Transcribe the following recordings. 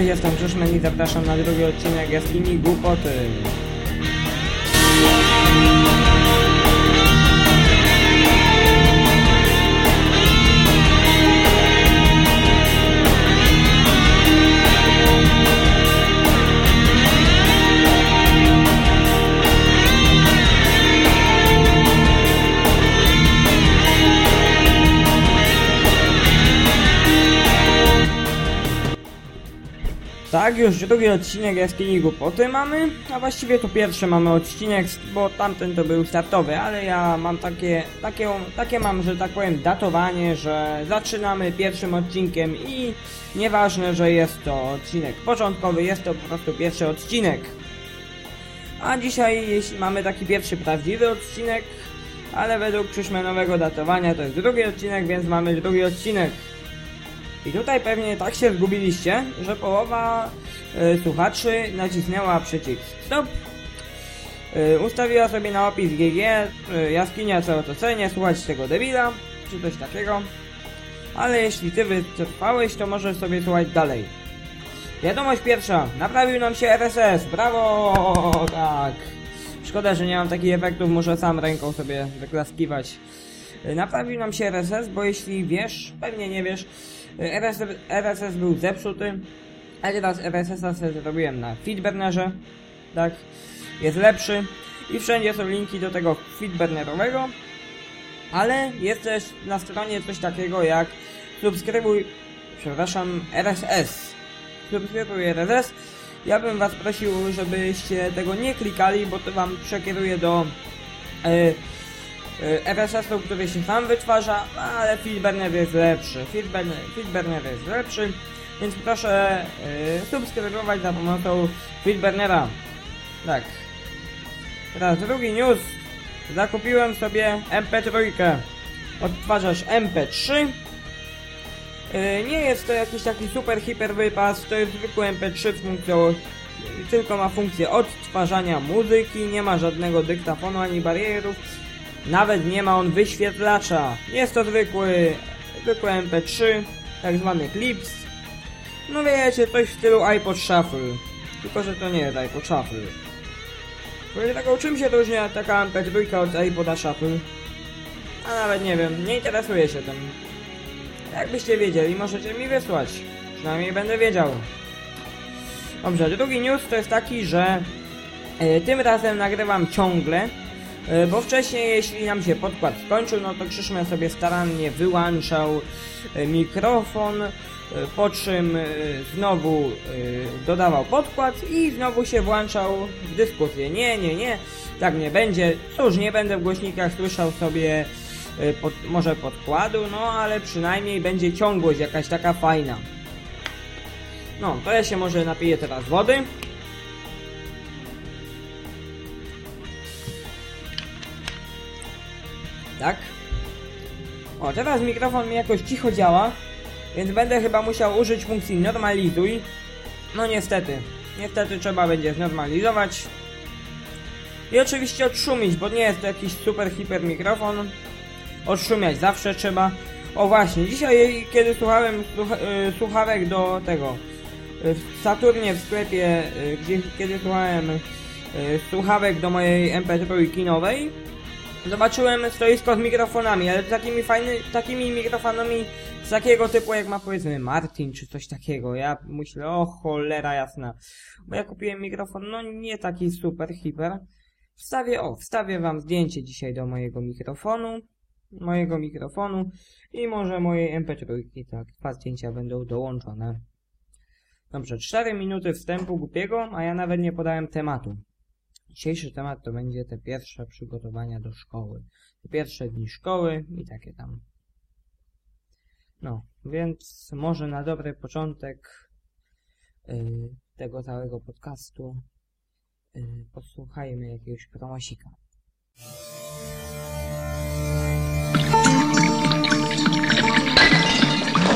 Cześć, jestem Krzyszman i zapraszam na drugi odcinek Jaskini Głupoty. Tak, już drugi odcinek Jaskini Głupoty mamy, a właściwie to pierwszy mamy odcinek, bo tamten to był startowy, ale ja mam takie, takie, takie mam, że tak powiem, datowanie, że zaczynamy pierwszym odcinkiem i nieważne, że jest to odcinek początkowy, jest to po prostu pierwszy odcinek. A dzisiaj jeśli mamy taki pierwszy prawdziwy odcinek, ale według przyszmenowego datowania to jest drugi odcinek, więc mamy drugi odcinek. I tutaj pewnie tak się zgubiliście, że połowa y, słuchaczy nacisnęła przycisk stop, y, ustawiła sobie na opis GG, y, jaskinia co to cenie, słuchać tego debila, czy coś takiego. Ale jeśli ty wytrwałeś, to możesz sobie słuchać dalej. Wiadomość pierwsza, naprawił nam się RSS, brawo, tak. Szkoda, że nie mam takich efektów, muszę sam ręką sobie wyklaskiwać. Naprawił nam się RSS, bo jeśli wiesz, pewnie nie wiesz, RSS, RSS był zepsuty, a teraz RSS-a sobie zrobiłem na feedburnerze, tak, jest lepszy i wszędzie są linki do tego feedburnerowego, ale jest też na stronie coś takiego jak subskrybuj, przepraszam, RSS. Subskrybuj RSS. Ja bym was prosił, żebyście tego nie klikali, bo to wam przekieruje do yy, RSS-u, który się sam wytwarza, ale Feedburner jest lepszy. Feedburner jest lepszy, więc proszę yy, subskrybować za pomocą Feedburnera. Tak. Teraz drugi news. Zakupiłem sobie MP3. Odtwarzacz MP3. Yy, nie jest to jakiś taki super hiper wypas, to jest zwykły MP3 z funkcją tylko ma funkcję odtwarzania muzyki, nie ma żadnego dyktafonu ani barierów nawet nie ma on wyświetlacza. Jest to zwykły, zwykły MP3, tak zwany clips. No wiecie, coś w stylu iPod Shuffle. Tylko, że to nie jest iPod Shuffle. Powiem taką, czym się różni taka MP3 od iPoda Shuffle? A nawet nie wiem, nie interesuję się tym. Jakbyście wiedzieli, możecie mi wysłać. Przynajmniej będę wiedział. Dobrze, drugi news to jest taki, że e, tym razem nagrywam ciągle, bo wcześniej, jeśli nam się podkład skończył, no to Krzyszman sobie starannie wyłączał e, mikrofon, e, po czym znowu dodawał podkład i znowu się włączał w dyskusję. Nie, nie, nie, tak nie będzie. Cóż, nie będę w głośnikach słyszał sobie pod, może podkładu, no ale przynajmniej będzie ciągłość jakaś taka fajna. No, to ja się może napiję teraz wody. Tak? O, teraz mikrofon mi jakoś cicho działa, więc będę chyba musiał użyć funkcji normalizuj. No niestety, niestety trzeba będzie znormalizować. I oczywiście odszumić, bo nie jest to jakiś super hiper mikrofon. Odszumiać zawsze trzeba. O właśnie, dzisiaj kiedy słuchałem słuch yy, słuchawek do tego yy, w Saturnie w sklepie, yy, gdzie, kiedy słuchałem słuchawek do mojej MP3 kinowej, Zobaczyłem stoisko z mikrofonami, ale takimi fajnymi, takimi mikrofonami z takiego typu jak ma powiedzmy Martin czy coś takiego. Ja myślę, o cholera jasna. Bo ja kupiłem mikrofon, no nie taki super, hiper. Wstawię, o, wstawię wam zdjęcie dzisiaj do mojego mikrofonu. Mojego mikrofonu i może mojej MP3, tak, dwa zdjęcia będą dołączone. Dobrze, 4 minuty wstępu głupiego, a ja nawet nie podałem tematu. Dzisiejszy temat to będzie te pierwsze przygotowania do szkoły. Te pierwsze dni szkoły i takie tam. No, więc może na dobry początek yy, tego całego podcastu yy, posłuchajmy jakiegoś promosika.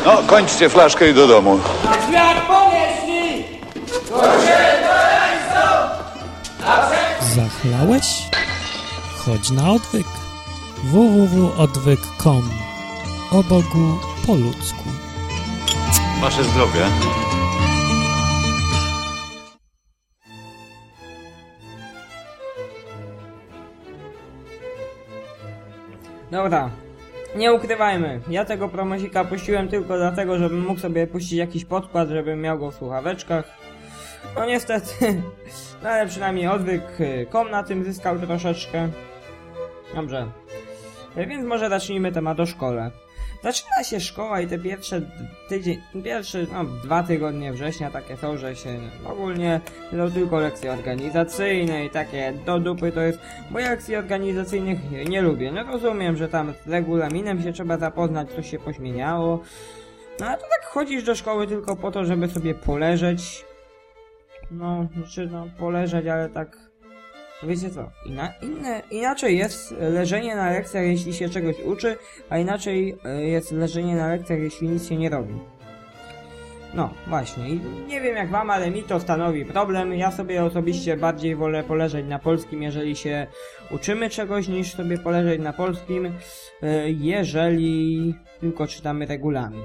No, kończcie flaszkę i do domu. Świat ponieśli! Zachlałeś? Chodź na odwyk. www.odwyk.com O Bogu po ludzku. Wasze zdrowie! Dobra, nie ukrywajmy, ja tego promosika puściłem tylko dlatego, żebym mógł sobie puścić jakiś podkład, żebym miał go w słuchaweczkach. No niestety, no ale przynajmniej odwyk y, kom na tym zyskał troszeczkę. Dobrze. E, Więc może zacznijmy temat o szkole. Zaczyna się szkoła i te pierwsze tydzień, pierwsze no, dwa tygodnie września takie są, że się ogólnie to tylko lekcje organizacyjne i takie do dupy to jest, bo lekcji organizacyjnych nie lubię. No rozumiem, że tam z regulaminem się trzeba zapoznać, co się pośmieniało. No a to tak chodzisz do szkoły tylko po to, żeby sobie poleżeć. No, znaczy no poleżeć, ale tak Wiecie co, Ina, inne, inaczej jest leżenie na lekcjach, jeśli się czegoś uczy, a inaczej e, jest leżenie na lekcjach, jeśli nic się nie robi. No, właśnie. I nie wiem jak wam, ale mi to stanowi problem. Ja sobie osobiście bardziej wolę poleżeć na polskim, jeżeli się uczymy czegoś, niż sobie poleżeć na polskim, e, jeżeli tylko czytamy regulamin.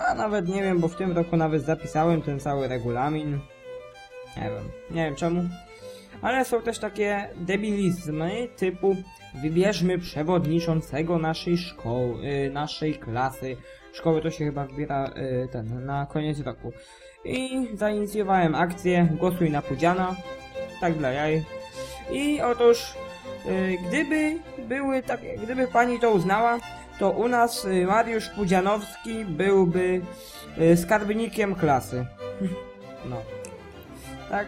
Tak, a nawet nie wiem, bo w tym roku nawet zapisałem ten cały regulamin. Nie wiem, nie wiem czemu. Ale są też takie debilizmy typu wybierzmy przewodniczącego naszej szkoły, y, naszej klasy. Szkoły to się chyba wybiera y, ten, na koniec roku. I zainicjowałem akcję Głosuj na Pudziana. Tak dla jaj. I otóż, y, gdyby były takie, gdyby pani to uznała, to u nas y, Mariusz Pudzianowski byłby y, skarbnikiem klasy. No. Tak.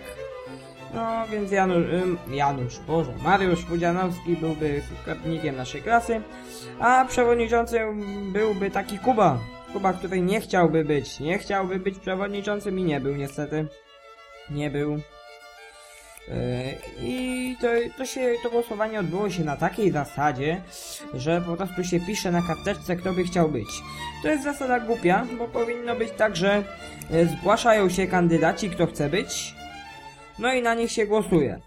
No, więc Janusz, Janusz, Boże, Mariusz Pudzianowski byłby skarbnikiem naszej klasy, a przewodniczącym byłby taki Kuba. Kuba, który nie chciałby być, nie chciałby być przewodniczącym i nie był niestety. Nie był. Yy, I to, to się, to głosowanie odbyło się na takiej zasadzie, że po prostu się pisze na karteczce, kto by chciał być. To jest zasada głupia, bo powinno być tak, że e, zgłaszają się kandydaci, kto chce być, no i na nich się głosuje.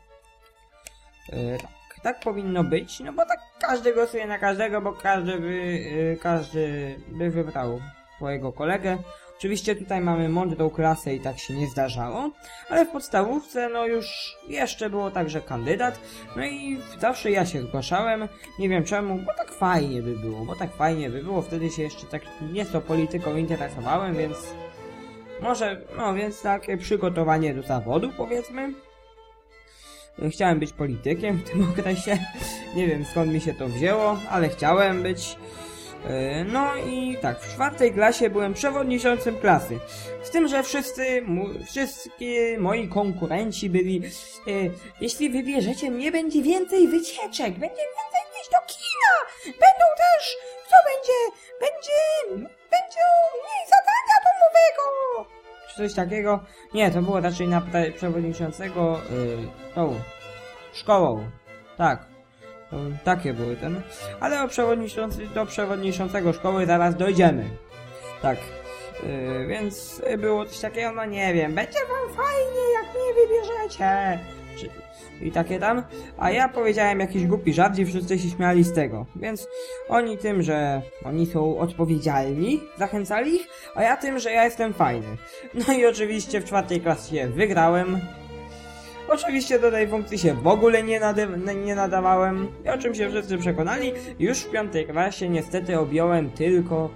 E, tak, tak powinno być, no bo tak każdy głosuje na każdego, bo każdy by, każdy by wybrał swojego kolegę. Oczywiście tutaj mamy mądrą klasę i tak się nie zdarzało, ale w podstawówce no już jeszcze było tak, że kandydat, no i zawsze ja się zgłaszałem, nie wiem czemu, bo tak fajnie by było, bo tak fajnie by było, wtedy się jeszcze tak nieco polityką interesowałem, więc może, no więc takie przygotowanie do zawodu powiedzmy. Chciałem być politykiem w tym okresie. Nie wiem skąd mi się to wzięło, ale chciałem być. Yy, No i tak, w czwartej klasie byłem przewodniczącym klasy. Z tym, że wszyscy, wszystkie moi konkurenci byli, yy, jeśli wybierzecie mnie, będzie więcej wycieczek, będzie więcej iść do kina, będą też, co będzie, będzie, będzie mniej zadania domowego, czy coś takiego. Nie, to było raczej na przewodniczącego, yy, tą, szkołą, tak. Takie były ten. Ale o przewodniczący, do przewodniczącego szkoły zaraz dojdziemy. Tak. Yy, więc było coś takiego, no nie wiem, będzie wam fajnie, jak mnie wybierzecie. Czy, I takie tam. A ja powiedziałem jakiś głupi żart i wszyscy się śmiali z tego. Więc oni tym, że oni są odpowiedzialni, zachęcali ich, a ja tym, że ja jestem fajny. No i oczywiście w czwartej klasie wygrałem. Oczywiście do tej funkcji się w ogóle nie, nie nadawałem, i o czym się wszyscy przekonali. Już w piątej klasie niestety objąłem tylko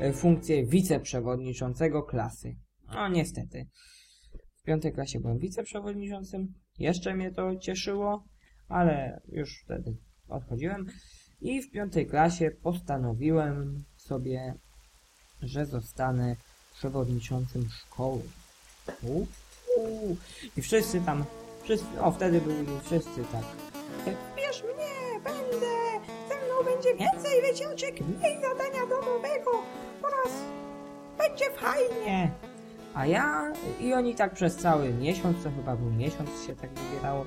e, funkcję wiceprzewodniczącego klasy. No niestety. W piątej klasie byłem wiceprzewodniczącym, jeszcze mnie to cieszyło, ale już wtedy odchodziłem. I w piątej klasie postanowiłem sobie, że zostanę przewodniczącym szkoły. U, u. I wszyscy tam Wszyscy, o wtedy byli wszyscy tak. Bierz mnie, będę, ze mną będzie więcej wycieczek, mniej zadania domowego oraz będzie fajnie. A ja, i oni tak przez cały miesiąc, to chyba był miesiąc się tak wybierało,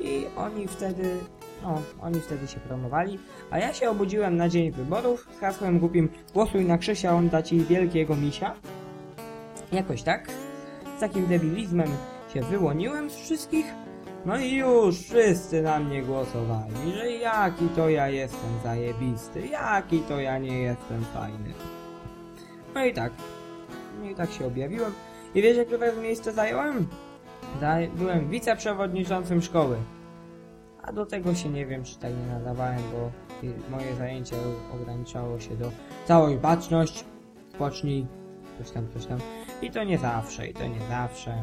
i oni wtedy, no, oni wtedy się promowali, a ja się obudziłem na dzień wyborów z hasłem głupim głosuj na Krzysia, on da ci wielkiego misia. Jakoś tak. Z takim debilizmem się wyłoniłem z wszystkich. No i już wszyscy na mnie głosowali, że jaki to ja jestem zajebisty, jaki to ja nie jestem fajny. No i tak. No i tak się objawiłem. I wiecie, które miejsce zająłem? Zaj- byłem wiceprzewodniczącym szkoły. A do tego się nie wiem, czy tak nie nadawałem, bo moje zajęcie ograniczało się do całej baczność, spocznij, coś tam, coś tam. I to nie zawsze, i to nie zawsze.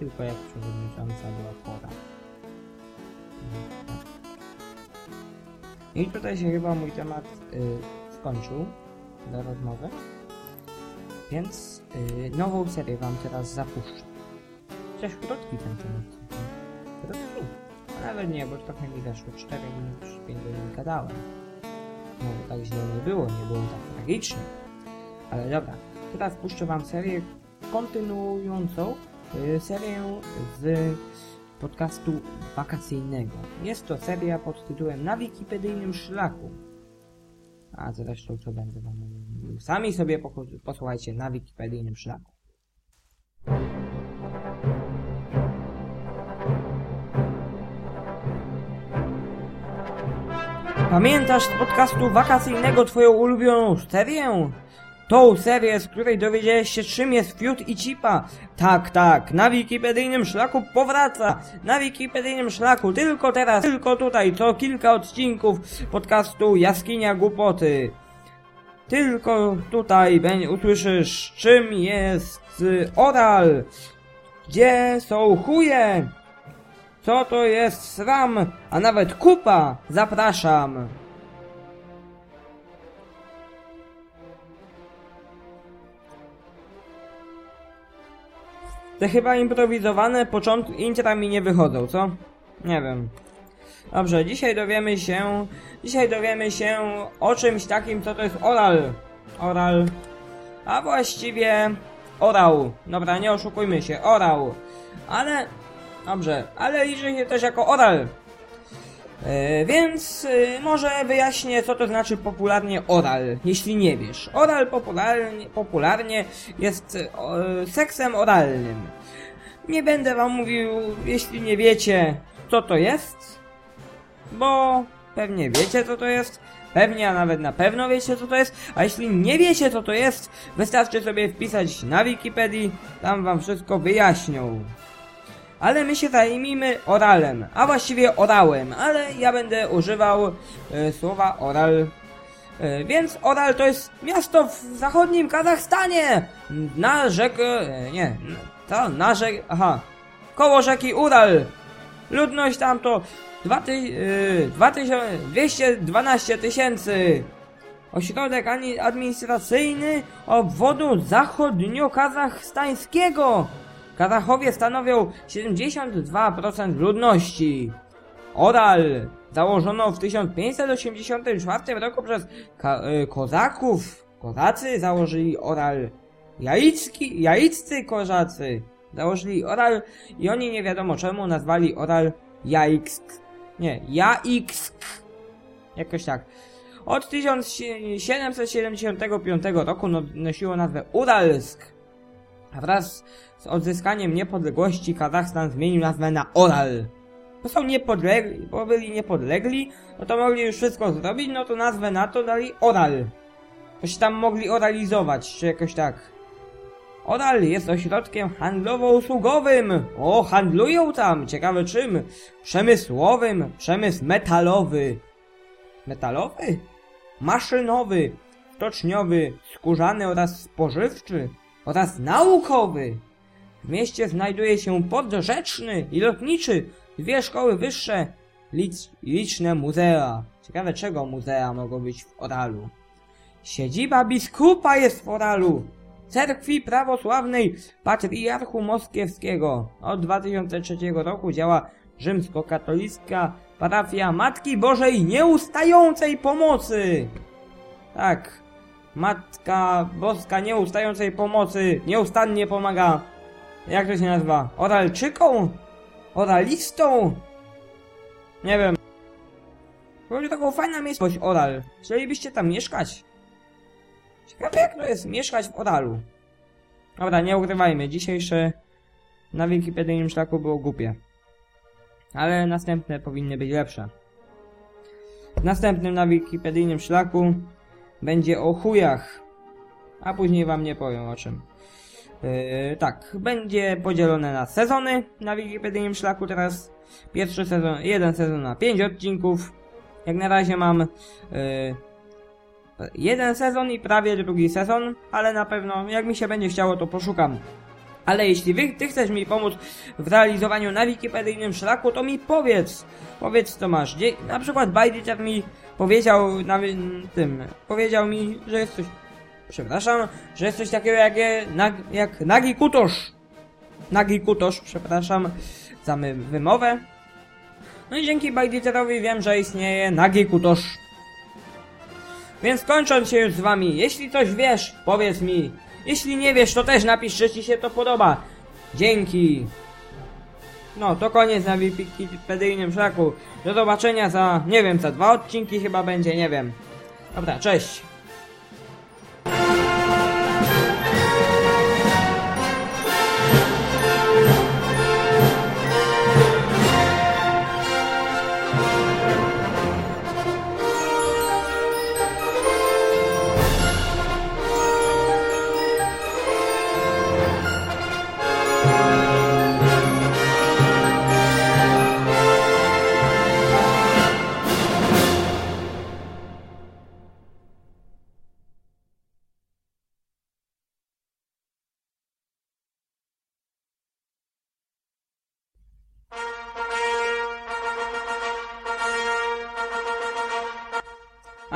Tylko jak przewodnicząca była chora. I tutaj się chyba mój temat y, skończył do rozmowy. Więc y, nową serię wam teraz zapuszczę. Chociaż krótki ten temat. Krótki. Nawet nie, bo trochę mi zaszło 4 minut, już 5 minut gadałem. No bo tak źle nie było, nie było tak tragicznie. Ale dobra, teraz puszczę wam serię kontynuującą serię z podcastu wakacyjnego. Jest to seria pod tytułem Na wikipedyjnym szlaku. A zresztą co będę wam mówił. Sami sobie posłuchajcie na wikipedyjnym szlaku. Pamiętasz z podcastu wakacyjnego twoją ulubioną serię? Tą serię, z której dowiedziałeś się czym jest fiut i cipa. Tak, tak, na wikipedyjnym szlaku powraca. Na wikipedyjnym szlaku, tylko teraz, tylko tutaj, co kilka odcinków podcastu Jaskinia Głupoty. Tylko tutaj usłyszysz czym jest y, oral. Gdzie są chuje? Co to jest sram, a nawet kupa? Zapraszam. Te chyba improwizowane początki intra mi nie wychodzą, co? Nie wiem. Dobrze, dzisiaj dowiemy się... Dzisiaj dowiemy się o czymś takim, co to jest oral. Oral. A właściwie... Orał. Dobra, nie oszukujmy się. Orał. Ale... Dobrze, ale liczy się też jako oral. E, więc e, może wyjaśnię, co to znaczy popularnie oral, jeśli nie wiesz. Oral popularnie, popularnie jest o, seksem oralnym. Nie będę wam mówił, jeśli nie wiecie, co to jest, bo pewnie wiecie, co to jest. Pewnie, a nawet na pewno wiecie, co to jest. A jeśli nie wiecie, co to jest, wystarczy sobie wpisać na Wikipedii, tam wam wszystko wyjaśnią ale my się zajmijmy oralem, a właściwie orałem, ale ja będę używał e, słowa oral. E, więc Oral to jest miasto w zachodnim Kazachstanie, na rzekę, e, nie, to na rzekę, aha, koło rzeki Ural. Ludność tam to dwa ty, e, 2000 212 tysięcy. Ośrodek administracyjny obwodu zachodnio-kazachstańskiego. Kazachowie stanowią 72% ludności. Oral założono w 1584 roku przez y, kozaków. Kozacy założyli Oral. Jaicki, jaiccy kozacy założyli Oral i oni nie wiadomo czemu nazwali Oral Jaiksk. Nie, Jaiksk. Jakoś tak. Od 1775 roku no- nosiło nazwę Uralsk. Wraz z odzyskaniem niepodległości Kazachstan zmienił nazwę na Oral. Bo są niepodlegli, bo byli niepodlegli, no to mogli już wszystko zrobić, no to nazwę na to dali Oral. To się tam mogli oralizować, czy jakoś tak. Oral jest ośrodkiem handlowo-usługowym. O, handlują tam, ciekawe czym. Przemysłowym, przemysł metalowy. Metalowy? Maszynowy, stoczniowy, skórzany oraz spożywczy oraz naukowy. W mieście znajduje się podrzeczny i lotniczy, dwie szkoły wyższe, licz, liczne muzea. Ciekawe czego muzea mogą być w Oralu. Siedziba biskupa jest w Oralu. Cerkwi prawosławnej Patriarchu Moskiewskiego. Od 2003 roku działa rzymskokatolicka parafia Matki Bożej Nieustającej Pomocy. Tak, Matka Boska Nieustającej Pomocy nieustannie pomaga. Jak to się nazywa? Oralczyką? Oralistą? Nie wiem. Będzie taką fajna miejscowość Oral. Chcielibyście tam mieszkać? Ciekawe jak to jest mieszkać w Oralu. Dobra, nie ukrywajmy. Dzisiejsze na wikipedyjnym szlaku było głupie. Ale następne powinny być lepsze. W następnym na wikipedyjnym szlaku będzie o chujach. A później wam nie powiem o czym. Yy, tak, będzie podzielone na sezony na wikipedyjnym szlaku teraz. Pierwszy sezon, jeden sezon na 5 odcinków. Jak na razie mam yy, jeden sezon i prawie drugi sezon, ale na pewno jak mi się będzie chciało to poszukam. Ale jeśli wy, ty chcesz mi pomóc w realizowaniu na wikipedyjnym szlaku, to mi powiedz. Powiedz co masz. Na przykład Bajdyciar mi powiedział na wy- tym, powiedział mi, że jest coś, przepraszam, że jest coś takiego jak, nag, jak nagi kutosz. Nagi kutosz, przepraszam za my, wymowę. No i dzięki Bajditerowi wiem, że istnieje nagi kutosz. Więc kończąc się już z wami, jeśli coś wiesz, powiedz mi. Jeśli nie wiesz, to też napisz, że ci się to podoba. Dzięki. No, to koniec na wikipedyjnym szlaku. Do zobaczenia za, nie wiem, za dwa odcinki chyba będzie, nie wiem. Dobra, cześć.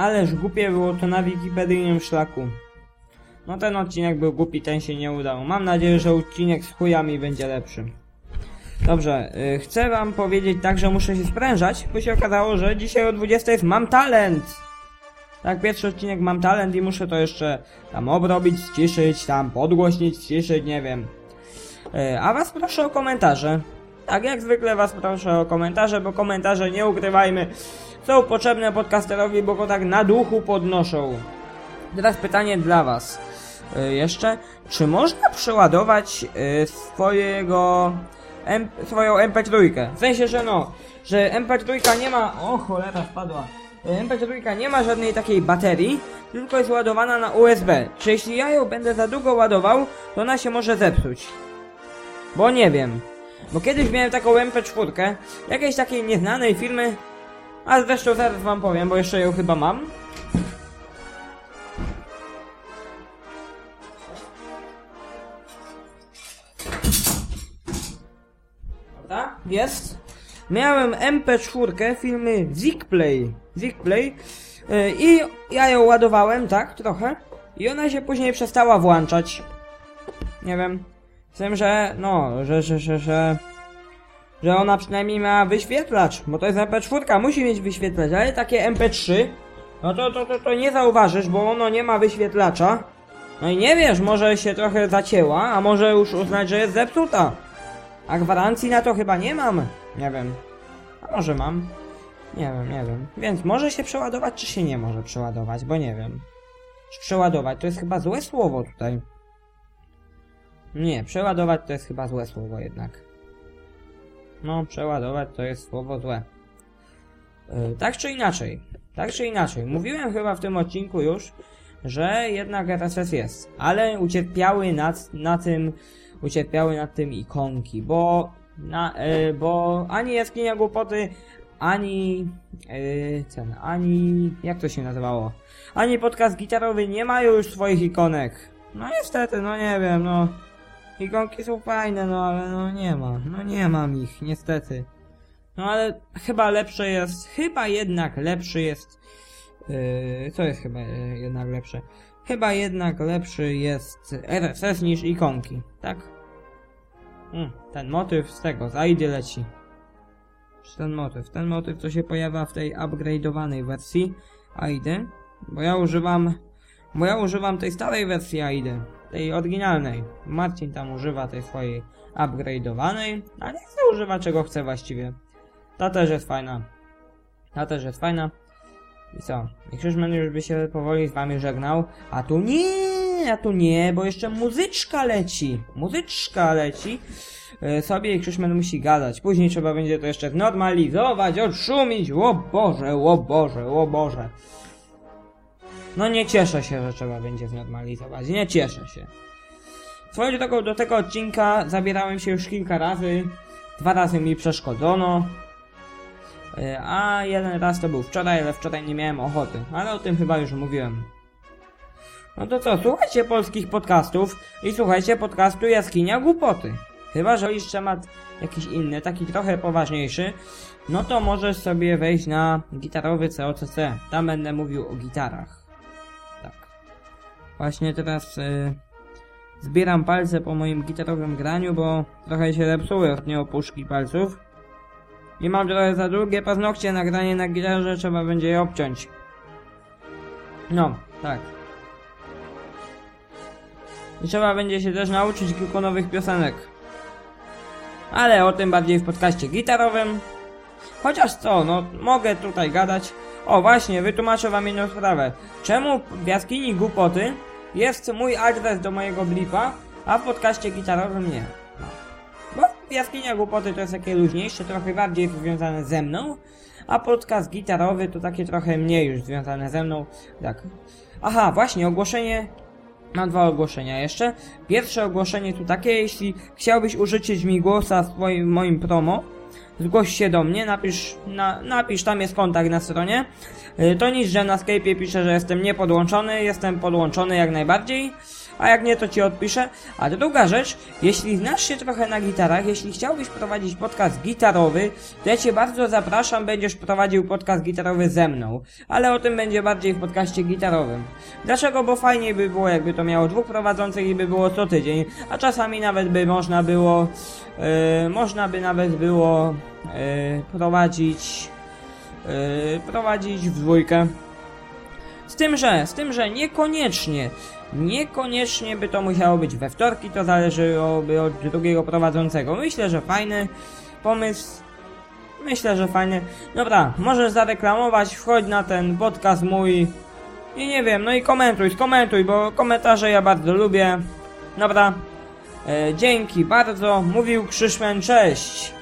Ależ głupie było to na wikipedyjnym szlaku. No ten odcinek był głupi, ten się nie udał. Mam nadzieję, że odcinek z chujami będzie lepszy. Dobrze, y, chcę wam powiedzieć tak, że muszę się sprężać, bo się okazało, że dzisiaj o 20 jest Mam Talent! Tak, pierwszy odcinek Mam Talent i muszę to jeszcze tam obrobić, ściszyć, tam podgłośnić, ściszyć, nie wiem. Y, A was proszę o komentarze. Tak, jak zwykle was proszę o komentarze, bo komentarze, nie ukrywajmy, są potrzebne podcasterowi, bo go tak na duchu podnoszą. Teraz pytanie dla was. Y, jeszcze, czy można przeładować y, swojego swoją MP3? W sensie, że no, że MP3 nie ma... O cholera spadła. Y, MP3 nie ma żadnej takiej baterii, tylko jest ładowana na USB. Czy jeśli ja ją będę za długo ładował, to ona się może zepsuć? Bo nie wiem. Bo kiedyś miałem taką MP4, jakiejś takiej nieznanej firmy, a zresztą zaraz wam powiem, bo jeszcze ją chyba mam. Dobra, jest. Miałem MP4 firmy Zigplay. Zigplay. Yy, I ja ją ładowałem, tak, trochę. I ona się później przestała włączać. Nie wiem. Z tym, że, no, że, że, że, że że ona przynajmniej miała wyświetlacz, bo to jest MP4, musi mieć wyświetlacz, ale takie MP3, no to, to, to, to nie zauważysz, bo ono nie ma wyświetlacza. No i nie wiesz, może się trochę zacięła, a może już uznać, że jest zepsuta. A gwarancji na to chyba nie mam. Nie wiem. A może mam? Nie wiem, nie wiem. Więc może się przeładować, czy się nie może przeładować, bo nie wiem. Czy przeładować to jest chyba złe słowo tutaj. Nie, przeładować to jest chyba złe słowo jednak. No, przeładować to jest słowo złe. Yy, tak czy inaczej, tak czy inaczej, mówiłem chyba w tym odcinku już, że jednak RSS jest, ale ucierpiały nad, na tym, ucierpiały nad tym ikonki, bo, na, yy, bo ani jaskinia głupoty, ani yy, ten, ani, jak to się nazywało, ani podcast gitarowy nie mają już swoich ikonek. No niestety, no nie wiem, no. Ikonki są fajne, no ale no nie ma. No nie mam ich, niestety. No ale chyba lepsze jest, chyba jednak lepszy jest, yy, co jest chyba yy, jednak lepsze? Chyba jednak lepszy jest RSS niż ikonki, tak? Mm, ten motyw z tego, z ID leci. Czy ten motyw? Ten motyw to się pojawia w tej upgrade'owanej wersji ID, bo ja używam, bo ja używam tej starej wersji ID tej oryginalnej. Marcin tam używa tej swojej upgrade'owanej, a nie używa czego chce właściwie. Ta też jest fajna. Ta też jest fajna. I co? I Krzyżman już by się powoli z wami żegnał. A tu nie, a tu nie, bo jeszcze muzyczka leci. Muzyczka leci. E, sobie i Krzyżman musi gadać. Później trzeba będzie to jeszcze znormalizować, odszumić. O Boże, o Boże, o Boże. No nie cieszę się, że trzeba będzie znormalizować. Nie cieszę się. Swoją drogą do tego odcinka zabierałem się już kilka razy. dwa razy mi przeszkodzono. E, A jeden raz to był wczoraj, ale wczoraj nie miałem ochoty. Ale o tym chyba już mówiłem. No to co, słuchajcie polskich podcastów i słuchajcie podcastu Jaskinia Głupoty. Chyba, że jest temat jakiś inny, taki trochę poważniejszy, no to możesz sobie wejść na gitarowy COCC. Tam będę mówił o gitarach. Właśnie teraz y, zbieram palce po moim gitarowym graniu, bo trochę się zepsuły ostatnio opuszki palców. I mam trochę za długie paznokcie na granie na gitarze, trzeba będzie je obciąć. No, tak. I trzeba będzie się też nauczyć kilku nowych piosenek. Ale o tym bardziej w podcaście gitarowym. Chociaż co, no mogę tutaj gadać. O właśnie, wytłumaczę wam jedną sprawę. Czemu w jaskini głupoty jest mój adres do mojego blipa, a w podcaście gitarowym nie? No. Bo jaskinia głupoty to jest takie luźniejsze, trochę bardziej związane ze mną, a podcast gitarowy to takie trochę mniej już związane ze mną. Tak. Aha, właśnie, ogłoszenie Mam dwa ogłoszenia jeszcze. Pierwsze ogłoszenie tu takie, jeśli chciałbyś użyczyć mi głosa w moim promo, zgłoś się do mnie, napisz, na, napisz, tam jest kontakt na stronie. Y, To nic, że na Skype'ie piszę, że jestem niepodłączony, jestem podłączony jak najbardziej, a jak nie, to ci odpiszę. A druga rzecz, jeśli znasz się trochę na gitarach, jeśli chciałbyś prowadzić podcast gitarowy, to ja cię bardzo zapraszam, będziesz prowadził podcast gitarowy ze mną. Ale o tym będzie bardziej w podcaście gitarowym. Dlaczego? Bo fajniej by było, jakby to miało dwóch prowadzących i by było co tydzień, a czasami nawet by można było, yy, można by nawet było yy, prowadzić, yy, prowadzić w dwójkę. Z tym, że, z tym, że niekoniecznie, niekoniecznie by to musiało być we wtorki, to zależałoby od drugiego prowadzącego. Myślę, że fajny pomysł. Myślę, że fajny. Dobra, możesz zareklamować, wchodź na ten podcast mój. I nie wiem, no i komentuj, skomentuj, bo komentarze ja bardzo lubię. Dobra. E, dzięki bardzo. Mówił Krzyszmen, cześć.